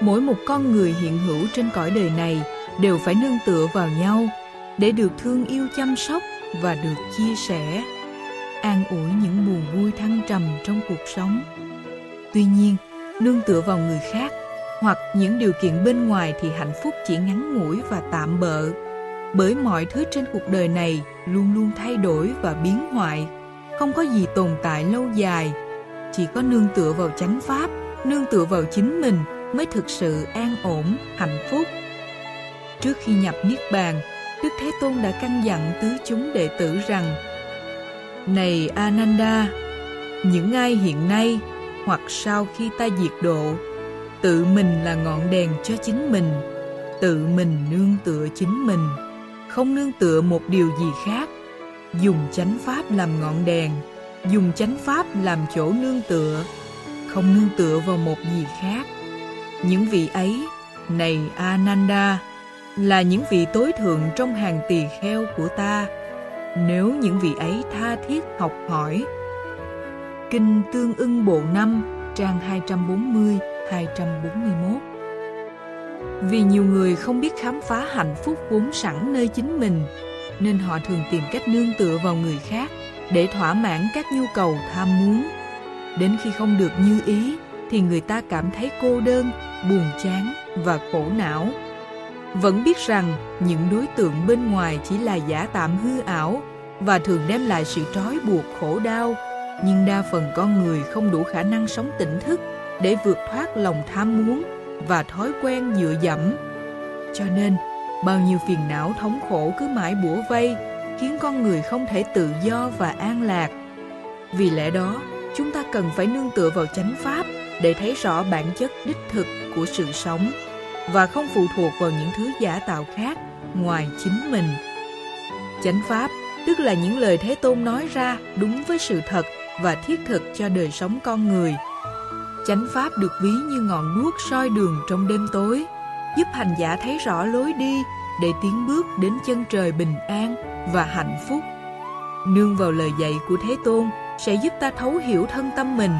mỗi một con người hiện hữu trên cõi đời này đều phải nương tựa vào nhau để được thương yêu chăm sóc và được chia sẻ, an ủi những buồn vui thăng trầm trong cuộc sống. Tuy nhiên, nương tựa vào người khác hoặc những điều kiện bên ngoài thì hạnh phúc chỉ ngắn ngủi và tạm bợ, bởi mọi thứ trên cuộc đời này luôn luôn thay đổi và biến hoại, không có gì tồn tại lâu dài. Chỉ có nương tựa vào chánh pháp, nương tựa vào chính mình mới thực sự an ổn, hạnh phúc. Trước khi nhập niết bàn, đức thế tôn đã căn dặn tứ chúng đệ tử rằng, này ananda, những ai hiện nay hoặc sau khi ta diệt độ, tự mình là ngọn đèn cho chính mình, tự mình nương tựa chính mình, không nương tựa một điều gì khác. Dùng chánh pháp làm ngọn đèn, dùng chánh pháp làm chỗ nương tựa, không nương tựa vào một gì khác những vị ấy, này ananda, là những vị tối thượng trong hàng tỳ kheo của ta nếu những vị ấy tha thiết học hỏi, Kinh Tương ưng Bộ năm, trang 240 241 Vì nhiều người không biết khám phá hạnh phúc vốn sẵn nơi chính mình, nên họ thường tìm cách nương tựa vào người khác để thỏa mãn các nhu cầu tham muốn. Đến khi không được như ý thì người ta cảm thấy cô đơn, buồn chán và khổ não. Vẫn biết rằng những đối tượng bên ngoài chỉ là giả tạm hư ảo và thường đem lại sự trói buộc khổ đau, nhưng đa phần con người không đủ khả năng sống tỉnh thức để vượt thoát lòng tham muốn và thói quen dựa dẫm. Cho nên, bao nhiêu phiền não thống khổ cứ mãi bủa vây, khiến con người không thể tự do và an lạc. Vì lẽ đó, chúng ta cần phải nương tựa vào chánh pháp để thấy rõ bản chất đích thực của sự sống và không phụ thuộc vào những thứ giả tạo khác ngoài chính mình. Chánh pháp tức là những lời Thế Tôn nói ra đúng với sự thật và thiết thực cho đời sống con người. Chánh pháp được ví như ngọn đuốc soi đường trong đêm tối, giúp hành giả thấy rõ lối đi để tiến bước đến chân trời bình an và hạnh phúc. Nương vào lời dạy của Thế Tôn sẽ giúp ta thấu hiểu thân tâm mình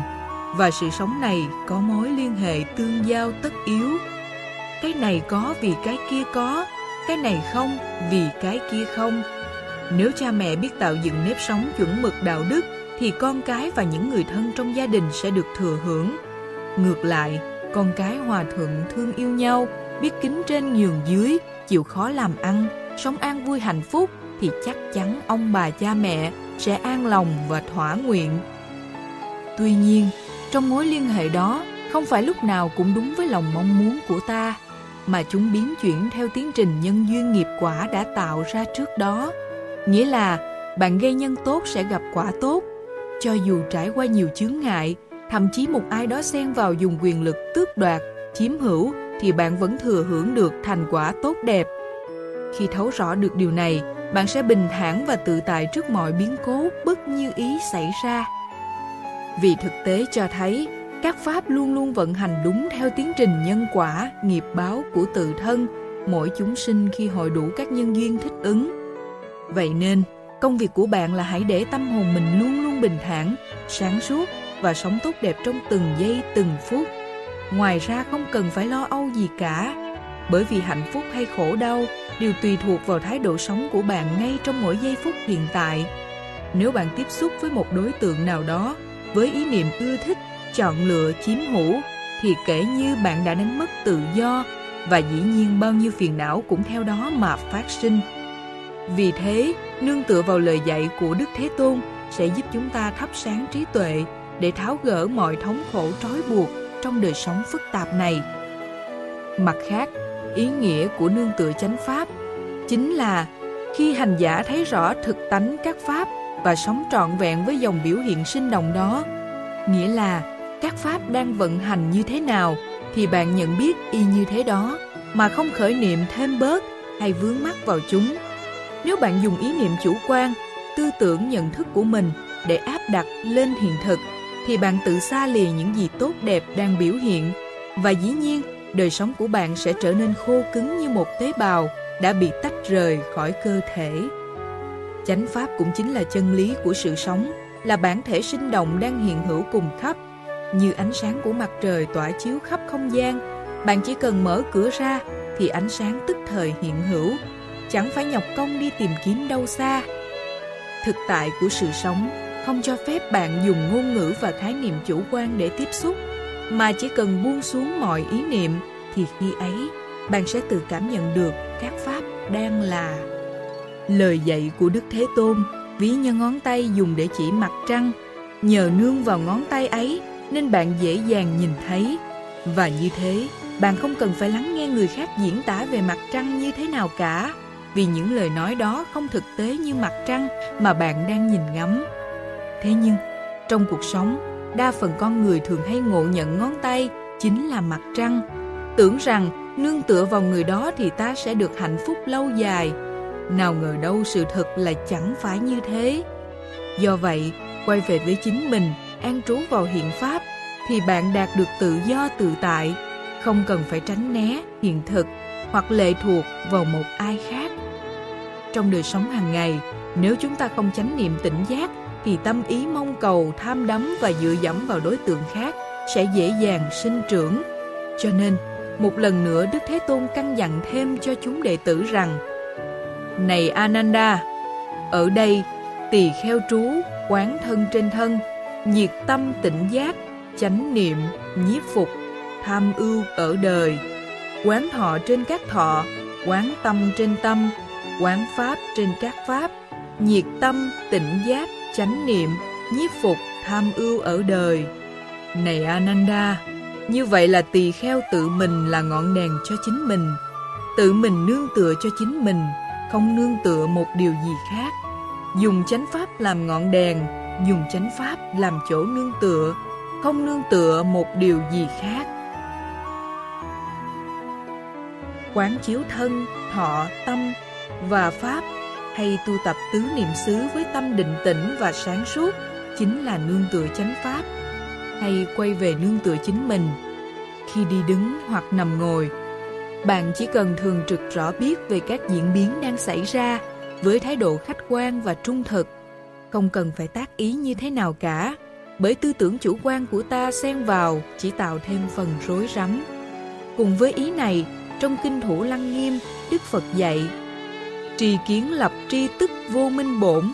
và sự sống này có mối liên hệ tương giao tất yếu. Cái này có vì cái kia có, cái này không vì cái kia không. Nếu cha mẹ biết tạo dựng nếp sống chuẩn mực đạo đức thì con cái và những người thân trong gia đình sẽ được thừa hưởng. Ngược lại, con cái hòa thuận thương yêu nhau, biết kính trên nhường dưới, chịu khó làm ăn, sống an vui hạnh phúc thì chắc chắn ông bà cha mẹ sẽ an lòng và thỏa nguyện. Tuy nhiên, trong mối liên hệ đó không phải lúc nào cũng đúng với lòng mong muốn của ta, mà chúng biến chuyển theo tiến trình nhân duyên nghiệp quả đã tạo ra trước đó. Nghĩa là bạn gây nhân tốt sẽ gặp quả tốt, cho dù trải qua nhiều chướng ngại, thậm chí một ai đó xen vào dùng quyền lực tước đoạt, chiếm hữu thì bạn vẫn thừa hưởng được thành quả tốt đẹp. Khi thấu rõ được điều này, bạn sẽ bình thản và tự tại trước mọi biến cố bất như ý xảy ra. Vì thực tế cho thấy, các pháp luôn luôn vận hành đúng theo tiến trình nhân quả, nghiệp báo của tự thân, mỗi chúng sinh khi hội đủ các nhân duyên thích ứng. Vậy nên, công việc của bạn là hãy để tâm hồn mình luôn luôn bình thản, sáng suốt và sống tốt đẹp trong từng giây từng phút. Ngoài ra không cần phải lo âu gì cả, bởi vì hạnh phúc hay khổ đau đều tùy thuộc vào thái độ sống của bạn ngay trong mỗi giây phút hiện tại. Nếu bạn tiếp xúc với một đối tượng nào đó với ý niệm ưa thích, chọn lựa, chiếm hữu thì kể như bạn đã đánh mất tự do và dĩ nhiên bao nhiêu phiền não cũng theo đó mà phát sinh. Vì thế, nương tựa vào lời dạy của Đức Thế Tôn sẽ giúp chúng ta thắp sáng trí tuệ để tháo gỡ mọi thống khổ trói buộc trong đời sống phức tạp này. Mặt khác, ý nghĩa của nương tựa chánh pháp chính là khi hành giả thấy rõ thực tánh các pháp và sống trọn vẹn với dòng biểu hiện sinh động đó, nghĩa là các pháp đang vận hành như thế nào thì bạn nhận biết y như thế đó mà không khởi niệm thêm bớt hay vướng mắc vào chúng. Nếu bạn dùng ý niệm chủ quan, tư tưởng nhận thức của mình để áp đặt lên hiện thực thì bạn tự xa lìa những gì tốt đẹp đang biểu hiện và dĩ nhiên đời sống của bạn sẽ trở nên khô cứng như một tế bào đã bị tách rời khỏi cơ thể. Chánh pháp cũng chính là chân lý của sự sống, là bản thể sinh động đang hiện hữu cùng khắp. Như ánh sáng của mặt trời tỏa chiếu khắp không gian, bạn chỉ cần mở cửa ra thì ánh sáng tức thời hiện hữu, chẳng phải nhọc công đi tìm kiếm đâu xa. Thực tại của sự sống không cho phép bạn dùng ngôn ngữ và khái niệm chủ quan để tiếp xúc, mà chỉ cần buông xuống mọi ý niệm thì khi ấy bạn sẽ tự cảm nhận được các pháp đang là. Lời dạy của Đức Thế Tôn ví như ngón tay dùng để chỉ mặt trăng, nhờ nương vào ngón tay ấy nên bạn dễ dàng nhìn thấy. Và như thế, bạn không cần phải lắng nghe người khác diễn tả về mặt trăng như thế nào cả, vì những lời nói đó không thực tế như mặt trăng mà bạn đang nhìn ngắm. Thế nhưng, trong cuộc sống, đa phần con người thường hay ngộ nhận ngón tay chính là mặt trăng, tưởng rằng nương tựa vào người đó thì ta sẽ được hạnh phúc lâu dài. Nào ngờ đâu sự thật là chẳng phải như thế. Do vậy, quay về với chính mình, an trú vào hiện pháp, thì bạn đạt được tự do tự tại, không cần phải tránh né hiện thực hoặc lệ thuộc vào một ai khác. Trong đời sống hàng ngày, nếu chúng ta không chánh niệm tỉnh giác thì tâm ý mong cầu, tham đắm và dựa dẫm vào đối tượng khác sẽ dễ dàng sinh trưởng. Cho nên, một lần nữa Đức Thế Tôn căn dặn thêm cho chúng đệ tử rằng này Ananda, ở đây tỳ kheo trú, quán thân trên thân, nhiệt tâm tỉnh giác, chánh niệm, nhiếp phục, tham ưu ở đời, quán thọ trên các thọ, quán tâm trên tâm, quán pháp trên các pháp, nhiệt tâm, tỉnh giác, chánh niệm, nhiếp phục, tham ưu ở đời. Này Ananda, như vậy là tỳ kheo tự mình là ngọn đèn cho chính mình, tự mình nương tựa cho chính mình, không nương tựa một điều gì khác. Dùng chánh pháp làm ngọn đèn, dùng chánh pháp làm chỗ nương tựa, không nương tựa một điều gì khác. Quán chiếu thân, thọ, tâm và pháp hay tu tập tứ niệm xứ với tâm định tĩnh và sáng suốt chính là nương tựa chánh pháp hay quay về nương tựa chính mình khi đi đứng hoặc nằm ngồi bạn chỉ cần thường trực rõ biết về các diễn biến đang xảy ra với thái độ khách quan và trung thực. Không cần phải tác ý như thế nào cả, bởi tư tưởng chủ quan của ta xen vào chỉ tạo thêm phần rối rắm. Cùng với ý này, trong kinh thủ lăng nghiêm, đức phật dạy, trì kiến lập tri tức vô minh bổn.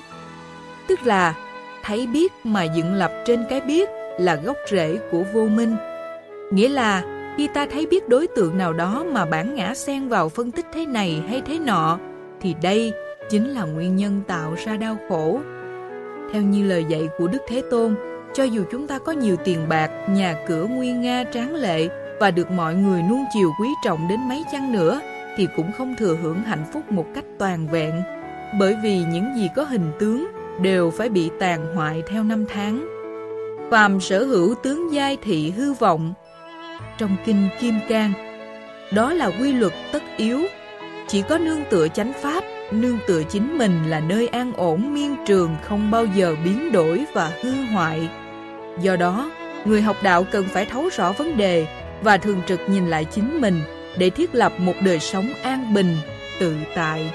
Tức là, thấy biết mà dựng lập trên cái biết là gốc rễ của vô minh. Nghĩa là khi ta thấy biết đối tượng nào đó mà bản ngã xen vào phân tích thế này hay thế nọ, thì đây chính là nguyên nhân tạo ra đau khổ. Theo như lời dạy của đức thế tôn, cho dù chúng ta có nhiều tiền bạc, nhà cửa nguyên nga tráng lệ và được mọi người nuông chiều quý trọng đến mấy chăng nữa, thì cũng không thừa hưởng hạnh phúc một cách toàn vẹn. Bởi vì những gì có hình tướng đều phải bị tàn hoại theo năm tháng. Phàm sở hữu tướng giai thị hư vọng trong kinh kim cang. Đó là quy luật tất yếu. Chỉ có nương tựa chánh pháp nương tựa chính mình là nơi an ổn miên trường không bao giờ biến đổi và hư hoại. Do đó người học đạo cần phải thấu rõ vấn đề và thường trực nhìn lại chính mình để thiết lập một đời sống an bình, tự tại.